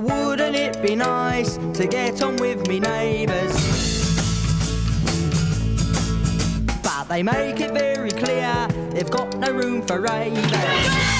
Wouldn't it be nice to get on with me neighbours? But they make it very clear they've got no room for ravers.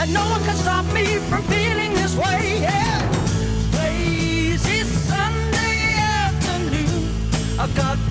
and no one can stop me from feeling this way. Yeah. Lazy Sunday afternoon, I got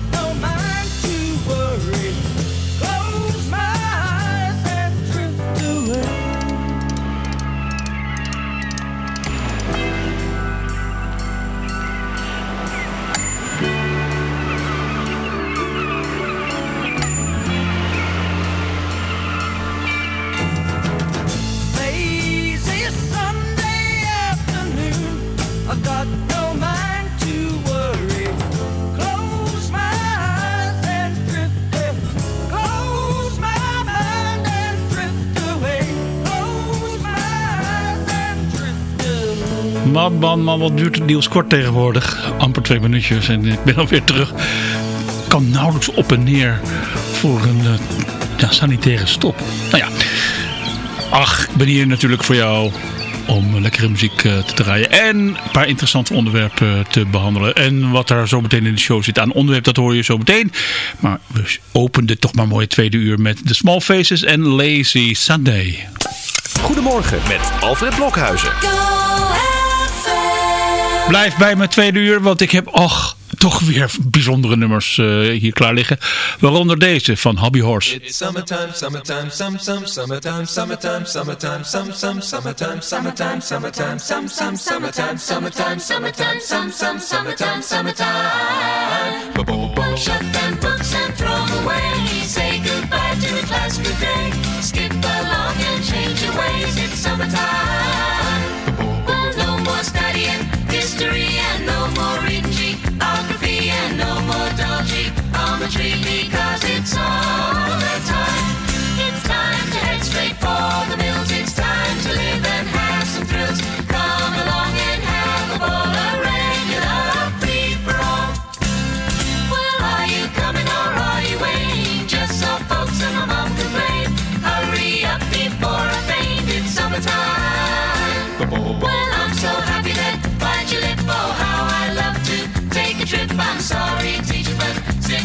man, man, wat duurt het nieuws kort tegenwoordig? Amper twee minuutjes en ik ben alweer terug. Kan nauwelijks op en neer voor een uh, ja, sanitaire stop. Nou ja, ach, ik ben hier natuurlijk voor jou om lekkere muziek uh, te draaien en een paar interessante onderwerpen te behandelen. En wat daar zo meteen in de show zit aan onderwerp, dat hoor je zo meteen. Maar we openden toch maar mooi tweede uur met The Small Faces en Lazy Sunday. Goedemorgen met Alfred Blokhuizen. Blijf bij mijn tweede uur, want ik heb och, toch weer bijzondere nummers uh, hier klaar liggen. Waaronder deze van Hobby Horse. It's summertime, summertime, some, some, summertime, summertime, summertime, some, some, summertime, summertime, summertime, some, some, summertime, summertime, summertime, some, some, summertime, summertime. Shut them books and throw them away. Say goodbye to a class good day. Skip along and change your ways. It's summertime. Well, no more studying. History and no more reading geography and no more dull geometry because it's all the time. It's time to head straight for the sorry, teacher, but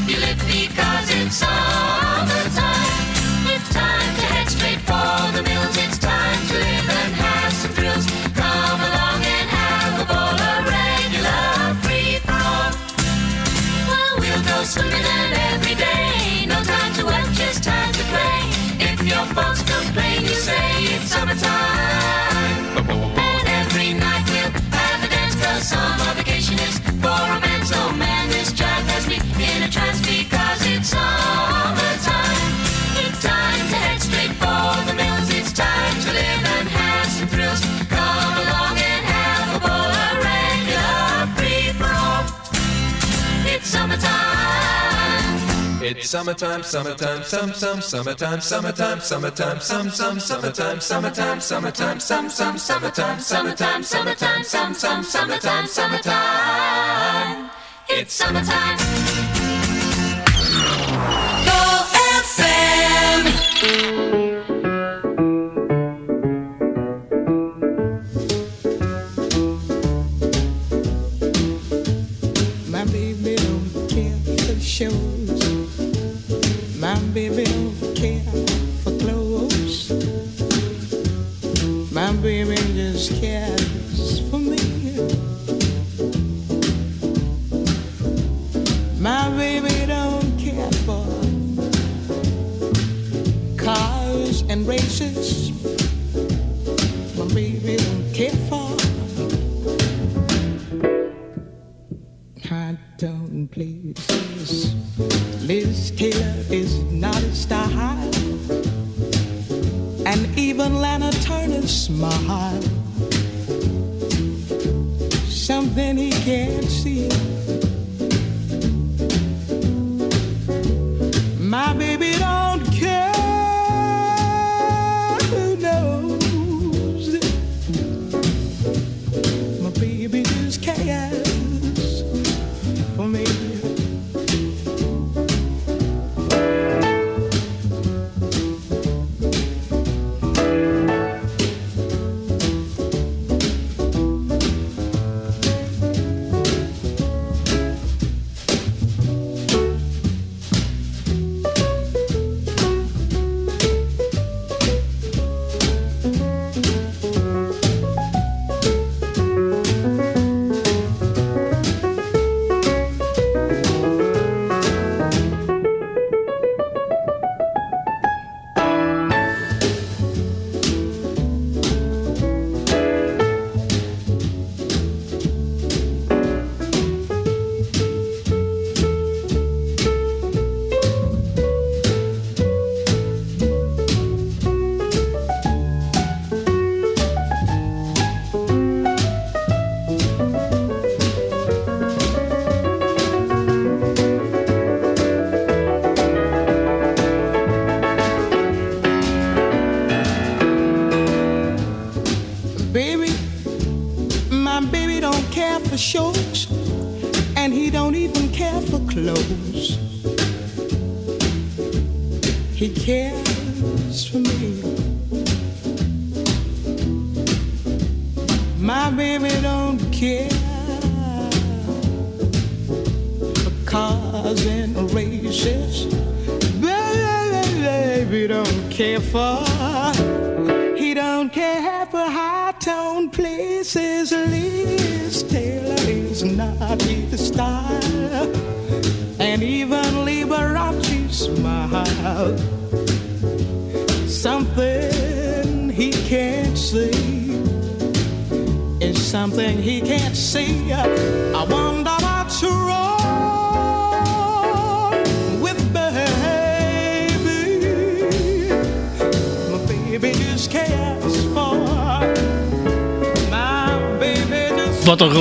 your lip because it's summertime. It's time to head straight for the mills. It's time to live and have some thrills. Come along and have a ball, a regular free for all. Well, we'll go swimming and every day. No time to work, just time to play. If your folks complain, you say it's summertime. Summertime. Summertime, some, some, summertime, summertime, summertime, some, some, summertime, summertime, summertime, some, some, summertime, summertime, summertime, some, some, summertime, summertime. It's summertime. Go FM. Wat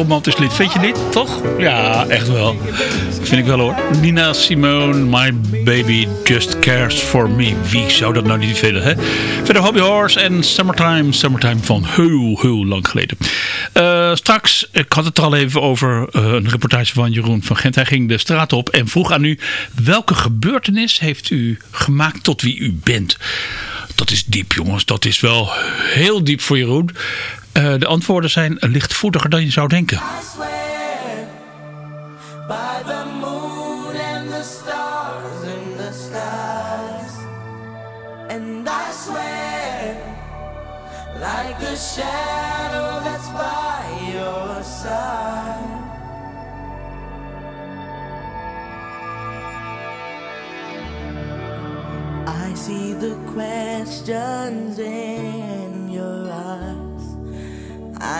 romantisch lied. Vind je niet? Toch? Ja, echt wel. Vind ik wel hoor. Nina Simone, My Baby Just Cares For Me. Wie zou dat nou niet vinden, hè? Verder Hobby Horse en Summertime. Summertime van heel, heel lang geleden. Uh, straks, ik had het er al even over uh, een reportage van Jeroen van Gent. Hij ging de straat op en vroeg aan u... welke gebeurtenis heeft u gemaakt tot wie u bent? Dat is diep jongens, dat is wel heel diep voor Jeroen. Uh, de antwoorden zijn lichtvoetiger dan je zou denken. I see the questions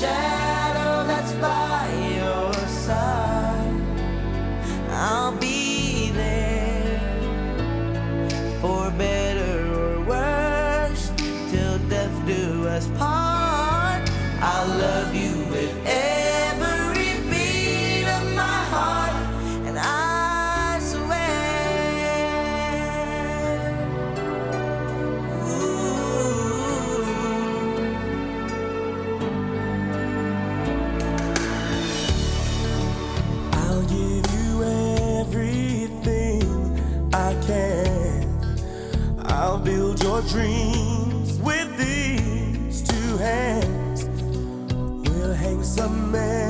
shine. build your dreams with these two hands. We'll hang some man.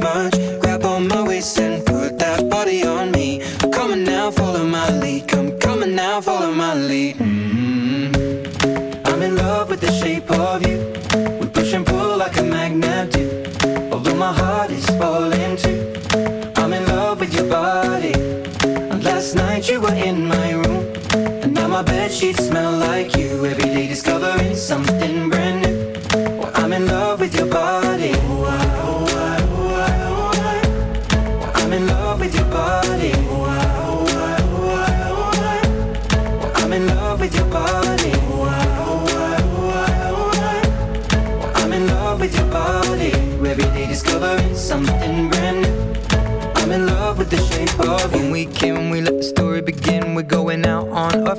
In my room. And now my bed sheets smell like you. Every day discovering something brand new. Well, I'm in love with your body. Ah, ah, ah, I'm in love with your body. I'm in love with your body. I'm in love with your body. Every day discovering something brand new.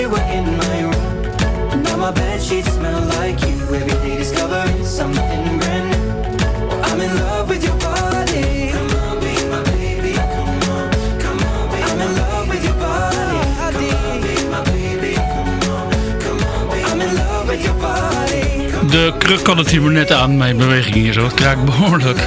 You were in my room. Now my bed sheets smell like you. Every day discovering something brand new. I'm in love with your body. Come on, be my baby. Come on, come on, be I'm in love with your body. Come on, be my baby. Come on, come on, be I'm in love with your body. De kruk kan het hier maar net aan, mijn beweging hier zo. Het kraakt behoorlijk.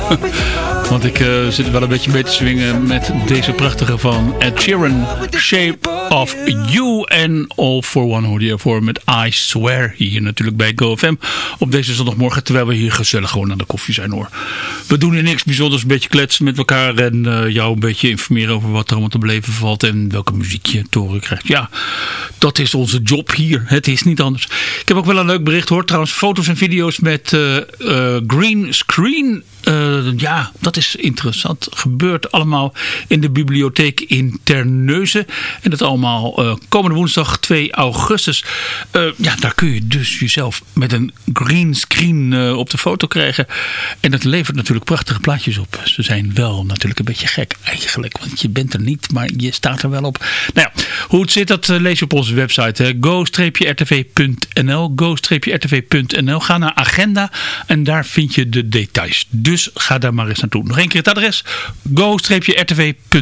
Want ik uh, zit wel een beetje mee te swingen met deze prachtige van Ed Sheeran. Shape of You. En All for One hoorde je ervoor met I Swear. Hier natuurlijk bij GoFM. Op deze zondagmorgen. Terwijl we hier gezellig gewoon aan de koffie zijn hoor. We doen hier niks bijzonders. Een beetje kletsen met elkaar. En uh, jou een beetje informeren over wat er allemaal te beleven valt. En welke muziek je te horen krijgt. Ja, dat is onze job hier. Het is niet anders. Ik heb ook wel een leuk bericht hoor. Trouwens foto's en video's met uh, green screen. Uh, ja, dat is interessant. Gebeurt allemaal in de bibliotheek in Terneuzen. En dat allemaal uh, komende woensdag 2 augustus. Uh, ja, daar kun je dus jezelf met een green screen op de foto krijgen. En dat levert natuurlijk prachtige plaatjes op. Ze zijn wel natuurlijk een beetje gek eigenlijk. Want je bent er niet, maar je staat er wel op. Nou ja, hoe het zit, dat lees je op onze website. go-rtv.nl go-rtv.nl Ga naar agenda en daar vind je de details. Dus ga daar maar eens naartoe. Nog een keer het adres. go-rtv.nl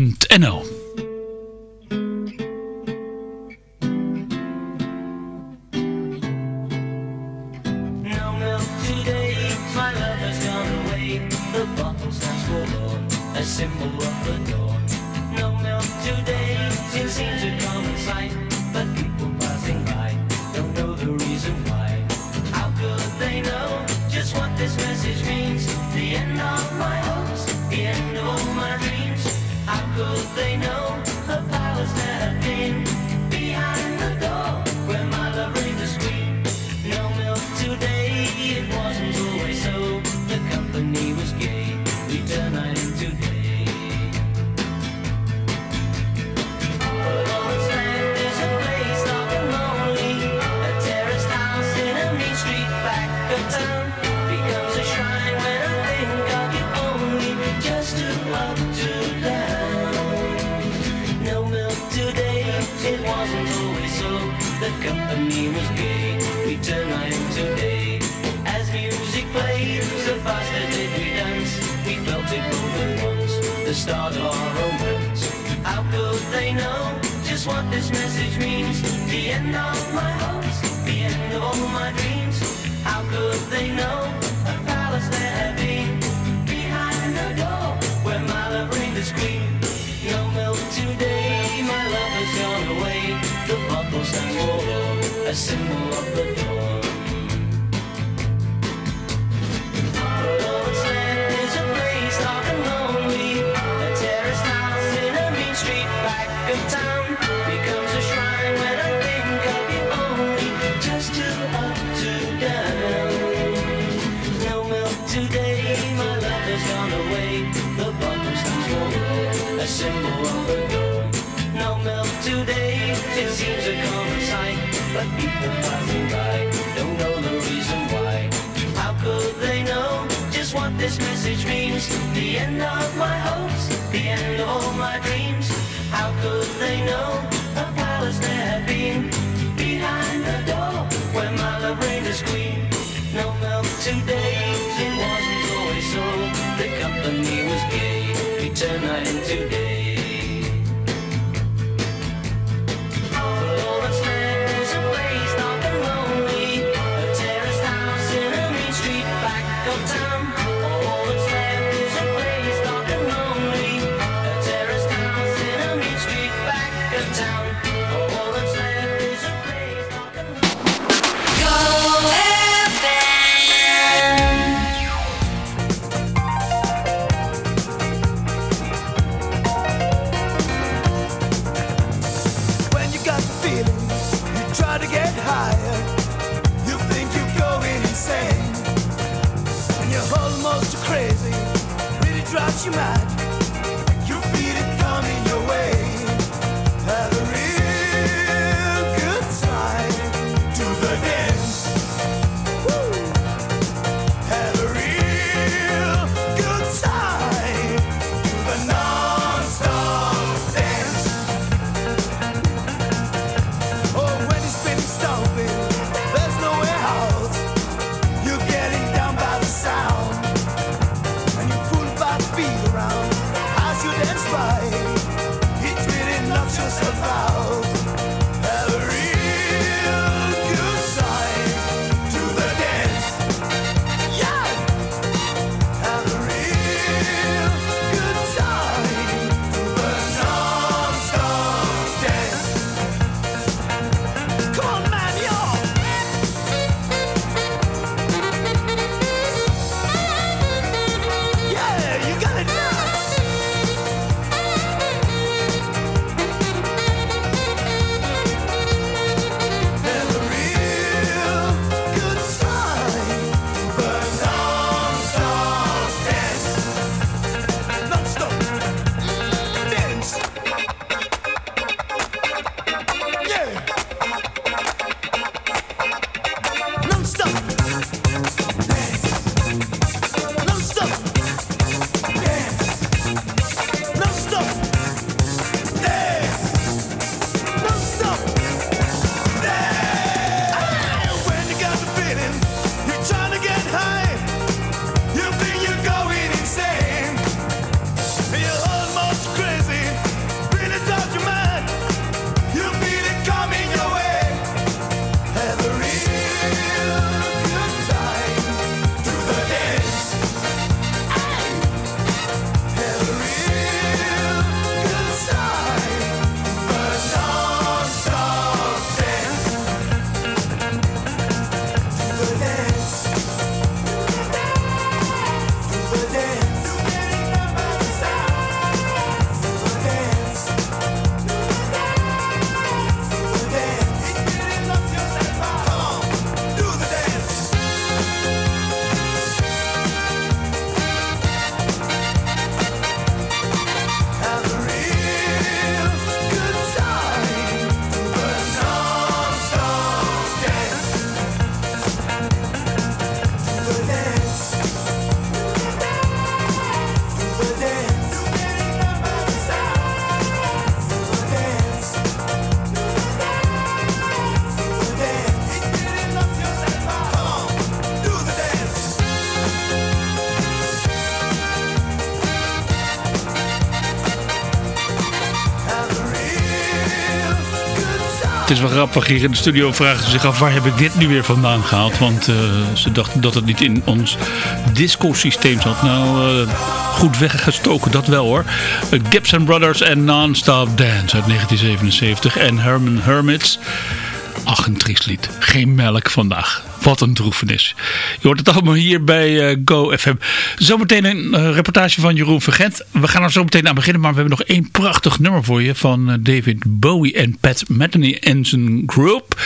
know just what this message means? The end of my hopes, the end of all my dreams. How could they know a palace there had been behind the door where my love reigned to scream? No milk today, my love has gone away. The bottle stands for a symbol of the is wel grappig. Hier in de studio vragen ze zich af waar heb ik dit nu weer vandaan gehaald. Want eh, ze dachten dat het niet in ons disco-systeem zat. Nou, eh, goed weggestoken, dat wel hoor. Uh, Gibson Brothers en Non-Stop Dance uit 1977. En Herman Hermits. Ach, een triest lied. Geen melk vandaag. Wat een droefenis. Je hoort het allemaal hier bij eh, Go GoFM. Zometeen een eh, reportage van Jeroen Vergent. We gaan er zo meteen aan beginnen, maar we hebben nog één prachtig nummer voor je van eh, David Bowie en Pat Metheny en zijn groep.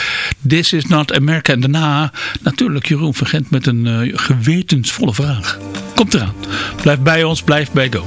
This is not America. En daarna natuurlijk Jeroen Vergent met een gewetensvolle vraag. Komt eraan. Blijf bij ons, blijf bij Go.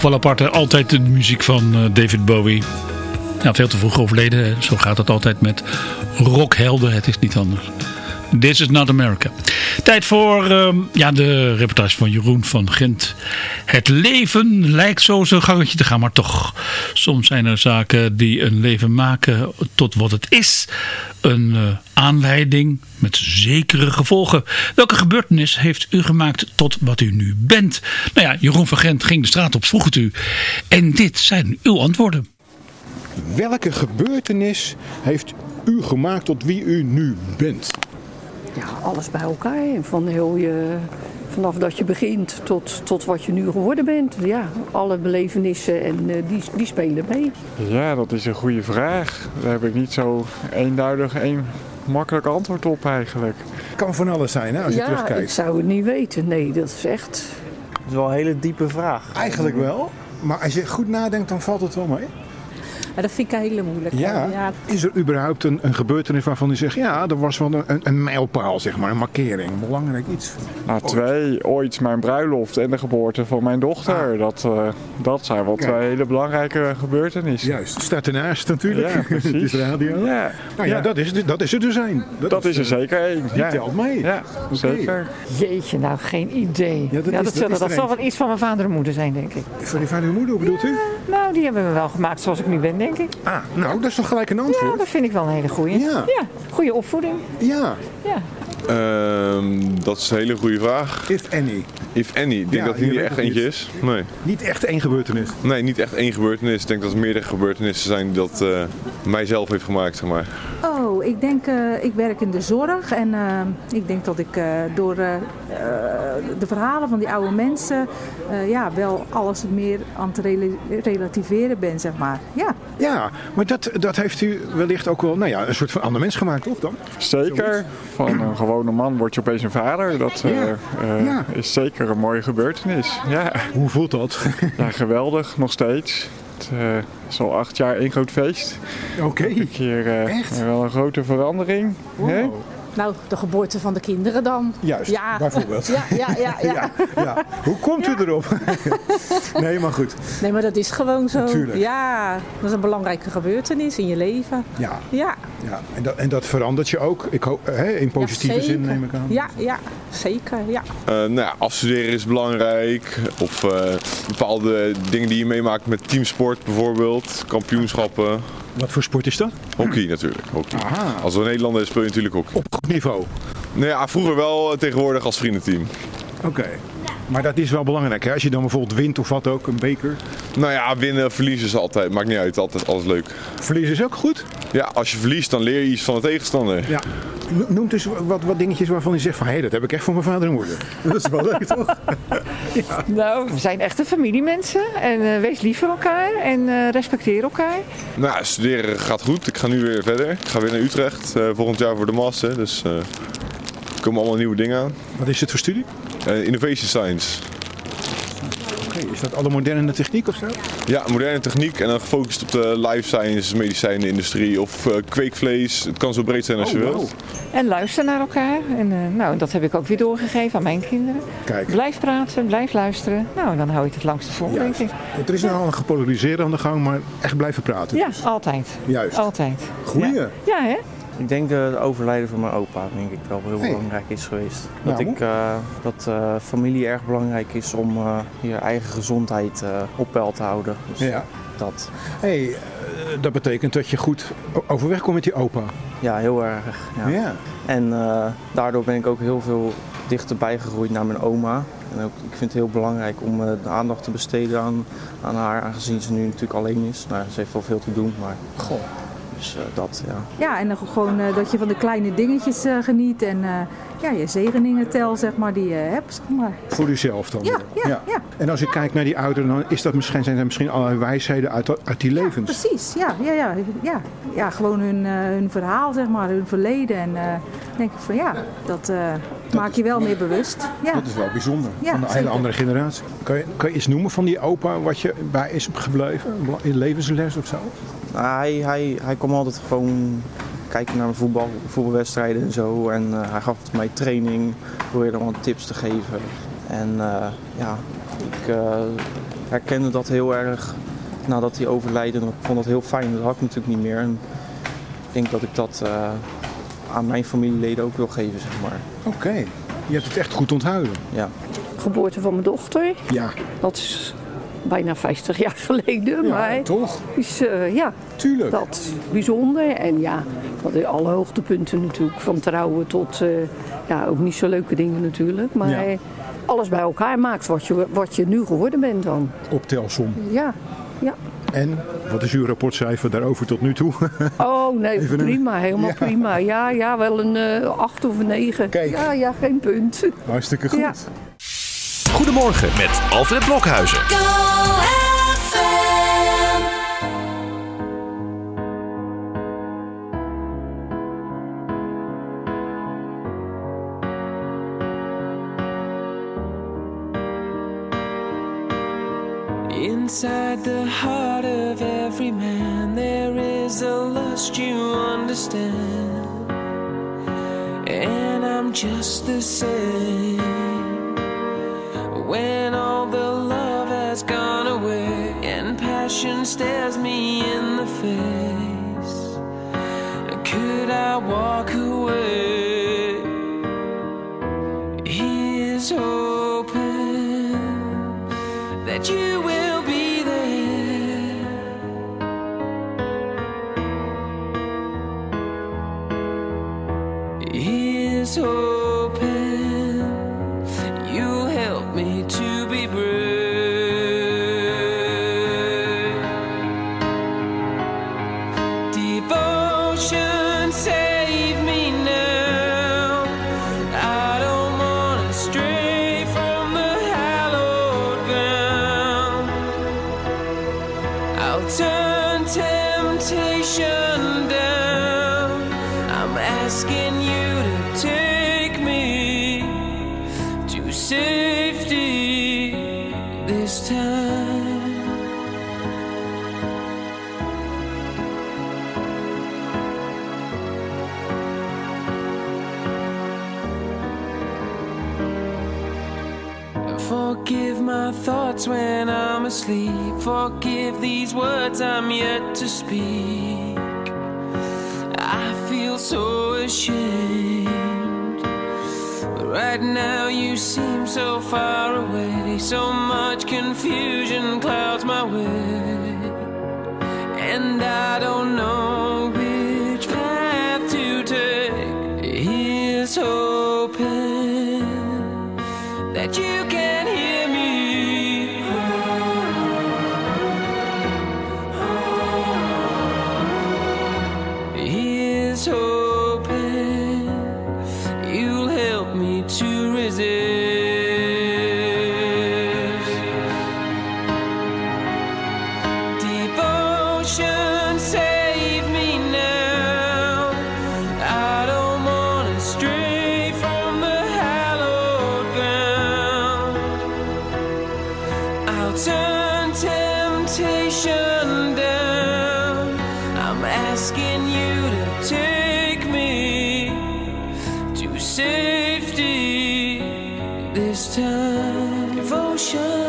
Wel apart, altijd de muziek van eh, David Bowie. Ja, veel te vroeg overleden, zo gaat het altijd met rockhelden. Het is niet anders. This is not America. Tijd voor ehm, ja, de reportage van Jeroen van Gent. Het leven lijkt zo zijn gangetje te gaan, maar toch. Soms zijn er zaken die een leven maken tot wat het is. Een eh, aanleiding met zekere gevolgen. Welke gebeurtenis heeft u gemaakt tot wat u nu bent? Nou ja, Jeroen van Gent ging de straat op, vroeg het u. En dit zijn uw antwoorden. Welke gebeurtenis heeft u gemaakt tot wie u nu bent? Ja, alles bij elkaar. En Van heel je, vanaf dat je begint tot, tot wat je nu geworden bent. Ja, alle belevenissen en eh, die, die spelen mee. Ja, dat is een goede vraag. Daar heb ik niet zo eenduidig één makkelijk antwoord op eigenlijk. Kan van alles zijn hè, als je ja, ik zou het niet weten. Nee, dat is echt... Dat is wel een hele diepe vraag. Eigenlijk wel. Maar als je goed nadenkt, dan valt het wel mee. Dat vind ik een hele moeilijke. Ja. ja. Is er überhaupt een, een gebeurtenis waarvan u zegt, ja, er was wel een, een, mijlpaal, zeg maar, een markering, een belangrijk iets? Nou, twee, ooit mijn bruiloft en de geboorte van mijn dochter. Dat, eh, dat zijn wel Ah. Kijk. twee hele belangrijke gebeurtenissen. Juist, staat ernaast natuurlijk. Ja, precies. het is radio. Ja, Nou ja, ja. Dat, is, dat is er dus een. Dat is er eh, zeker één. Die Ja. telt mee. Ja, zeker. Jeetje, nou geen idee. Ja, dat is- dat zullen, is dat zal wel iets van mijn vader en moeder zijn, denk ik. Van die vader en moeder, hoe bedoelt u? Nou, die hebben we wel gemaakt zoals ik nu ben, denk ik. Ah, nou, dat is toch gelijk een Ja, antwoord? dat vind ik wel een hele goeie. Ja. goede opvoeding. Ja, Ja. Ehm, dat is een hele goede vraag. if any. If any. Ik denk Ja, dat er niet echt het eentje niet. is. Nee. Niet echt één gebeurtenis. nee, niet echt één gebeurtenis. Ik denk dat er meerdere gebeurtenissen zijn die dat eh mijzelf heeft gemaakt, zeg maar. Oh, ik denk, eh, ik werk in de zorg en eh, ik denk dat ik eh, door de verhalen van die oude mensen eh, ja, wel alles meer aan het rela- relativeren ben, zeg maar. Ja. Ja, maar dat, dat heeft u wellicht ook wel, nou ja, een soort van ander mens gemaakt, toch dan? Zeker. Van een gewone man word je opeens een vader. Dat eh, Ja. eh, Ja. is zeker een mooie gebeurtenis. Ja, Hoe voelt dat? ja geweldig. Nog steeds. Het eh, is al acht jaar één groot feest. Oké. Een keer eh, Echt? wel een grote verandering. Nou, de geboorte van de kinderen dan. Juist, ja. bijvoorbeeld. Ja, ja, ja, ja. Ja, ja. Hoe komt u erop? nee, maar goed. Nee, maar dat is gewoon zo. Natuurlijk. Ja, dat is een belangrijke gebeurtenis in je leven. Ja, Ja. ja. En, dat, en dat verandert je ook, ik hoop, hè, in positieve Ja, zin neem ik aan. Ja, ja, zeker. Ja. Eh, nou ja, afstuderen is belangrijk. Of eh, bepaalde dingen die je meemaakt met teamsport bijvoorbeeld. Kampioenschappen. Wat voor sport is dat? Hockey natuurlijk. Hockey. Aha. Als we Nederlander speel je natuurlijk hockey. Op goed niveau. Nou ja, vroeger wel, eh, tegenwoordig als vriendenteam. Oké. Maar dat is wel belangrijk, hè? Als je dan bijvoorbeeld wint of wat ook, een beker. Nou ja, winnen, verliezen is altijd, maakt niet uit, altijd alles leuk. Verliezen is ook goed. Ja, als je verliest dan leer je iets van de tegenstander. Ja. No- Noem dus wat, wat dingetjes waarvan je zegt van, hé, hey, dat heb ik echt voor mijn vader en moeder. Dat is wel leuk, toch? Nou, we zijn echte familiemensen. En eh, wees lief voor elkaar en eh, respecteer elkaar. Nou, studeren gaat goed. Ik ga nu weer verder. Ik ga weer naar Utrecht eh, volgend jaar voor de master. Dus eh, er komen allemaal nieuwe dingen aan. Wat is het voor studie? Eh, Innovation Science. Oké, is dat alle moderne techniek of zo? Ja, moderne techniek en dan gefocust op de life science, medicijnenindustrie of eh, kweekvlees. Het kan zo breed zijn als je Oh, wilt. En luister naar elkaar. En eh, nou, dat heb ik ook weer doorgegeven aan mijn kinderen. Kijk. Blijf praten, blijf luisteren. Nou, dan hou je het het langste vol, denk ik. Er is nou al een gepolariseerd aan de gang, maar echt blijven praten. Ja, altijd. Juist. Altijd. Goeie. Ja, ja hè? Ik denk de het overlijden van mijn opa, denk ik wel heel Hey. belangrijk is geweest. Dat, Nou. ik, eh, dat eh, familie erg belangrijk is om eh, je eigen gezondheid op peil te houden. Dus Ja. dat. Hey, dat betekent dat je goed overweg komt met die opa. Ja, heel erg. Ja. Ja. En daardoor ben ik ook heel veel dichterbij gegroeid naar mijn oma. En ook, ik vind het heel belangrijk om de aandacht te besteden aan, aan haar, aangezien ze nu natuurlijk alleen is. Nou, ze heeft wel veel te doen, maar... Goh. Dus eh, dat, ja. Ja, en dan gewoon eh, dat je van de kleine dingetjes eh, geniet en eh, ja, je zegeningen tel, zeg maar, die je hebt. Zeg maar. Voor jezelf dan. Ja, ja, ja. En als je kijkt naar die ouderen, dan is dat misschien, zijn er misschien allerlei wijsheden uit, dat- uit die levens. Precies, ja, ja, ja, ja. ja gewoon hun, eh, hun verhaal, zeg maar, hun verleden. En eh denk ik van ja, dat eh, maak je wel meer bewust. Ja. Dat is wel bijzonder. Ja, van een hele andere generatie. Kan je, kan je iets noemen van die opa wat je bij is gebleven? In levensles of zo? Nou, hij, hij, hij kwam altijd gewoon kijken naar mijn voetbal, voetbalwedstrijden en zo. En eh, hij gaf mij training, probeerde dan wat tips te geven. En eh, ja, ik eh, herkende dat heel erg nadat hij overlijdt. En ik vond dat heel fijn, dat had ik natuurlijk niet meer. En ik denk dat ik dat eh, aan mijn familieleden ook wil geven, zeg maar. Oké. Je hebt het echt goed onthouden. Ja. Geboorte van mijn dochter. Ja. Dat is bijna 50 jaar geleden. Ja, maar toch? Is, eh, ja, Tuurlijk. dat is bijzonder. En ja, dat is alle hoogtepunten natuurlijk. Van trouwen tot, eh, ja, ook niet zo leuke dingen natuurlijk. Maar Ja. alles bij elkaar maakt wat je, wat je nu geworden bent dan. Optelsom. Ja, ja. En wat is uw rapportcijfer daarover tot nu toe? Oh nee, Even een- prima, helemaal Ja. prima. Ja, ja, wel een eh, acht of een negen. Kijk. Ja, ja, geen punt. Hartstikke goed. Ja. Goedemorgen met Alfred Blokhuizen. Inside the heart of every man, there is a lust you understand. And I'm just the same. When all the love has gone away and passion stares me in the face, could I walk away? Here's hoping that you Devotion, save Forgive these words I'm yet to speak. I feel so ashamed. But right now you seem so far away. So much confusion clouds this time. Devotion.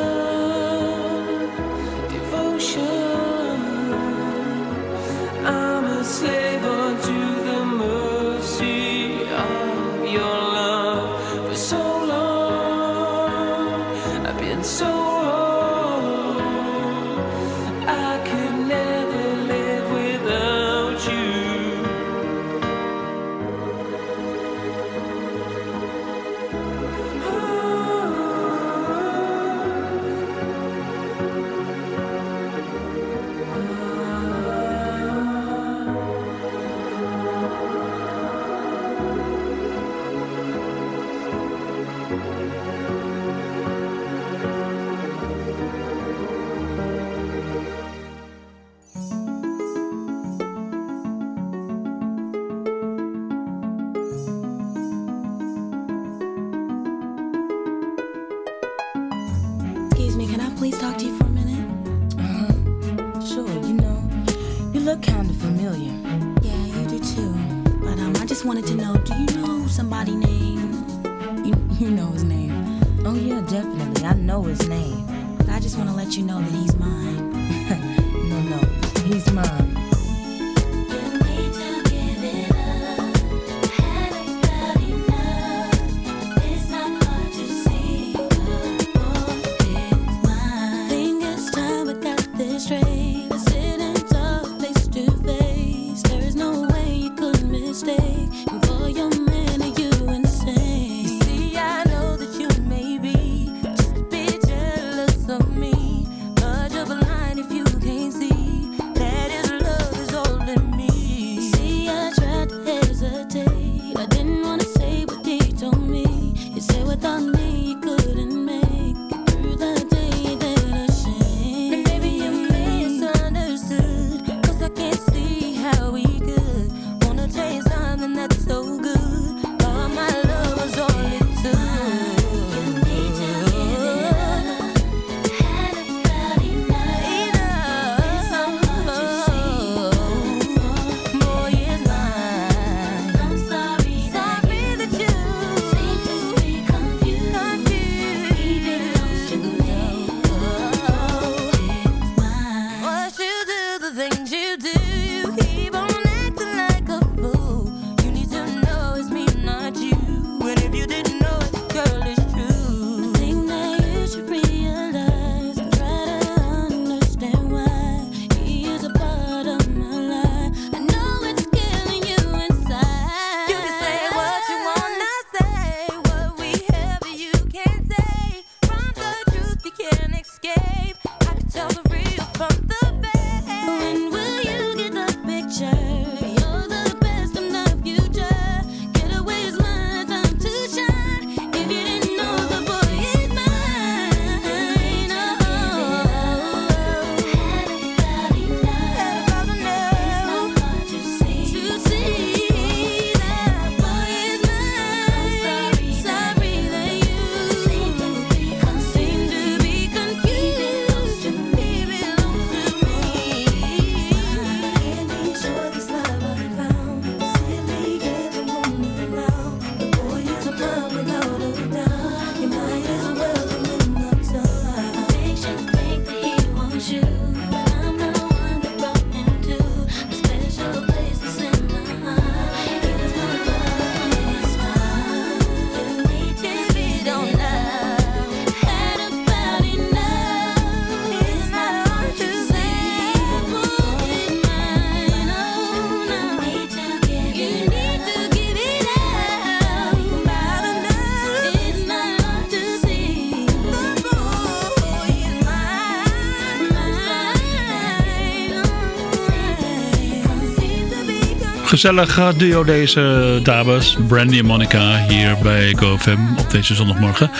Gezellig eh, duo deze dames. Brandy en Monica hier bij GoFM op deze zondagmorgen.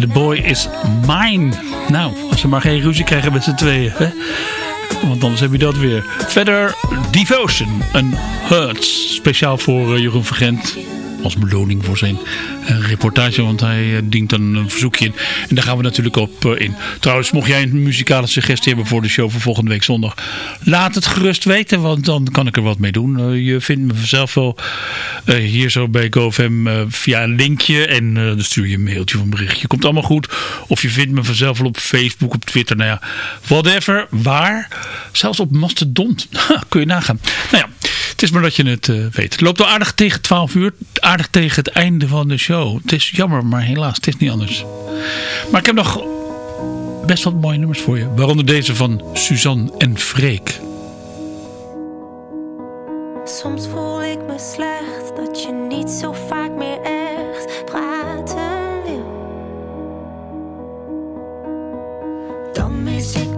The boy is mine. Nou, als ze maar geen ruzie krijgen met z'n tweeën. Hè? Want anders heb je dat weer. Verder Devotion, een Hurts. Speciaal voor eh, Jeroen Vergent als beloning voor zijn eh, reportage. Want hij eh, dient dan een verzoekje in. En daar gaan we natuurlijk op eh, in. Trouwens, mocht jij een muzikale suggestie hebben voor de show voor volgende week zondag. Laat het gerust weten, want dan kan ik er wat mee doen. Je vindt me vanzelf wel hier zo bij GoFM via een linkje. En dan stuur je een mailtje of een berichtje. Komt allemaal goed. Of je vindt me vanzelf wel op Facebook, op Twitter. Nou ja, whatever. Waar. Zelfs op Mastodon. Kun je nagaan. Nou ja, het is maar dat je het eh, weet. Het loopt al aardig tegen 12 uur. Aardig tegen het einde van de show. Het is jammer, maar helaas, het is niet anders. Maar ik heb nog best wat mooie nummers voor je. Waaronder deze van Suzanne en Freek. Soms voel ik me slecht dat je niet zo vaak meer echt praten wil. Dan mis ik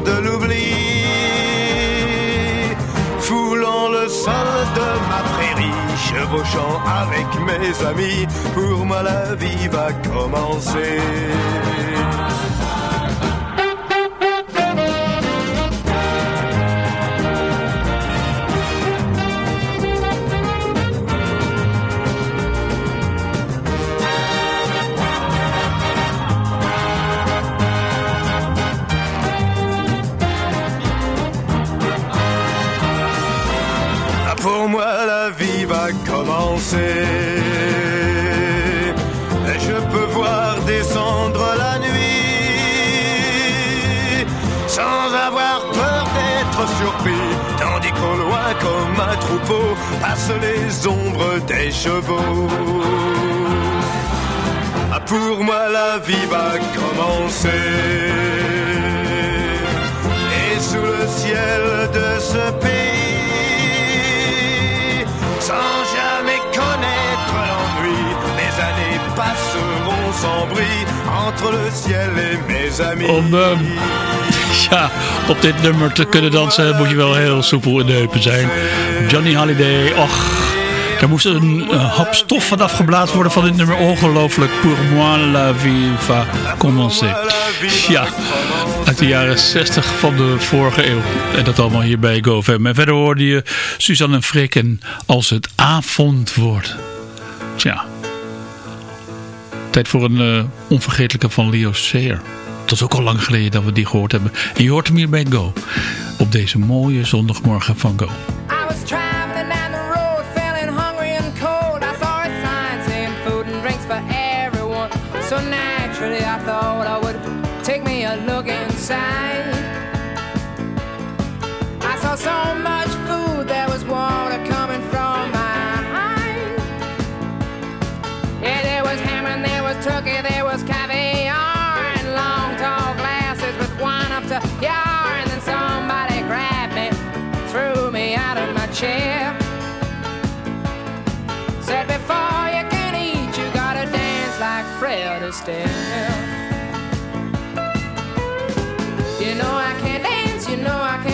de l'oubli foulant le sol de ma prairie, chevauchant avec mes amis, pour moi la vie va commencer. Ombres des chevaux. Ah, pour moi, la vie va commencer. Et sous le ciel de ce pays, sans jamais connaître l'ennui, mes années passeront sans bruit entre le ciel et mes amis. Om ehm, ja, op dit nummer te kunnen dansen moet je wel heel soepel in de heupen zijn. Johnny Holiday, och, er moest een, een hap stof van afgeblazen worden van dit nummer. Ongelooflijk. Pour moi la vie va commencer. Ja, uit de jaren 60 van de vorige eeuw. En dat allemaal hier bij GoFam. En verder hoorde je Suzanne en Freek en Als het avond wordt. Tja. Tijd voor een eh, onvergetelijke van Leo Sayer. Dat is ook al lang geleden dat we die gehoord hebben. En je hoort hem hier bij Go. Op deze mooie zondagmorgen van Go. Naturally, I thought I would take me a look inside. I saw so much food, there was water coming from my eyes. Yeah, there was ham and there was turkey, there was caviar, and long tall glasses with wine up to yar. And then somebody grabbed me, threw me out of my chair. Astaire. You know I can't dance, you know I can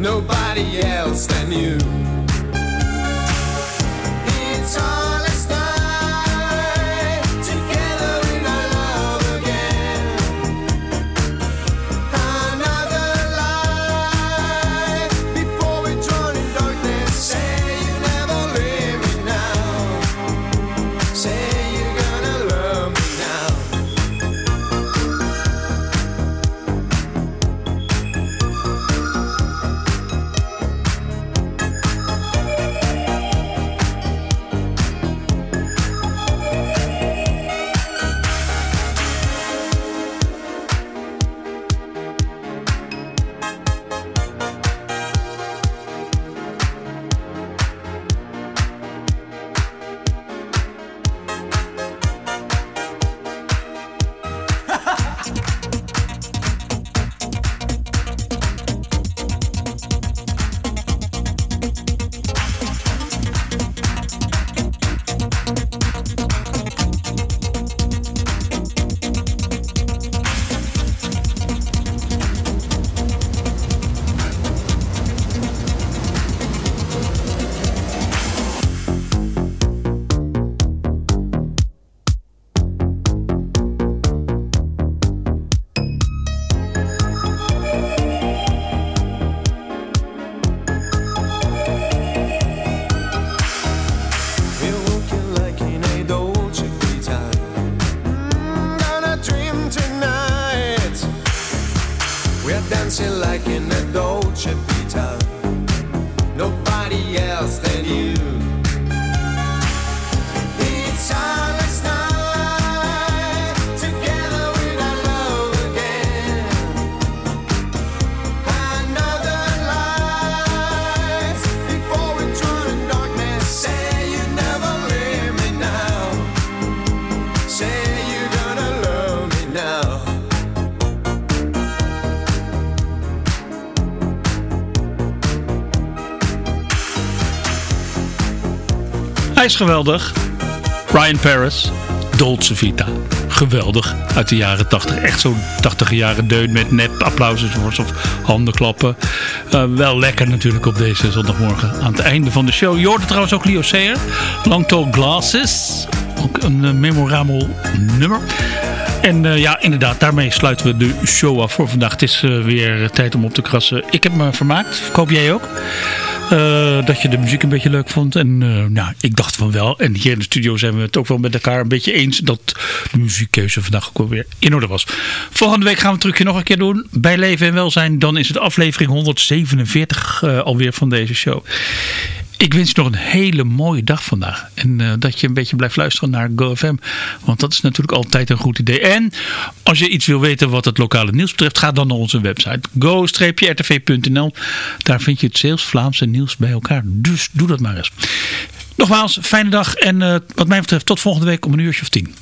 Nobody else than you. It's our geweldig. Ryan Paris, Dolce Vita. Geweldig. Uit de jaren 80. Echt zo'n 80 jaren deun met nep applaus of handenklappen. Eh, wel lekker natuurlijk op deze zondagmorgen aan het einde van de show. Je hoorde trouwens ook Leo Sayer. Long Tall Glasses. Ook een eh, memorabel nummer. En eh, ja, inderdaad, daarmee sluiten we de show af voor vandaag. Het is weer tijd om op te krassen. Ik heb me vermaakt. Hoop jij ook? Eh, dat je de muziek een beetje leuk vond. En eh, nou, ik dacht van wel. En hier in de studio zijn we het ook wel met elkaar een beetje eens dat de muziekkeuze vandaag ook weer in orde was. Volgende week gaan we het trucje nog een keer doen. Bij Leven en Welzijn. Dan is het aflevering 147 eh, alweer van deze show. Ik wens je nog een hele mooie dag vandaag. En eh, dat je een beetje blijft luisteren naar GoFM. Want dat is natuurlijk altijd een goed idee. En als je iets wil weten wat het lokale nieuws betreft. Ga dan naar onze website. go-rtv.nl Daar vind je het Zeeuws, Vlaamse nieuws bij elkaar. Dus doe dat maar eens. Nogmaals, fijne dag. En eh, wat mij betreft tot volgende week om een uurtje of tien.